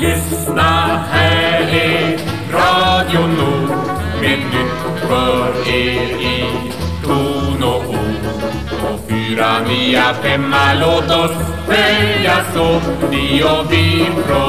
Lyssna, här är Radio Nord med nytt för er i ton och ord. Och fyra, nia, femma, låt oss följas åt, ni och vi från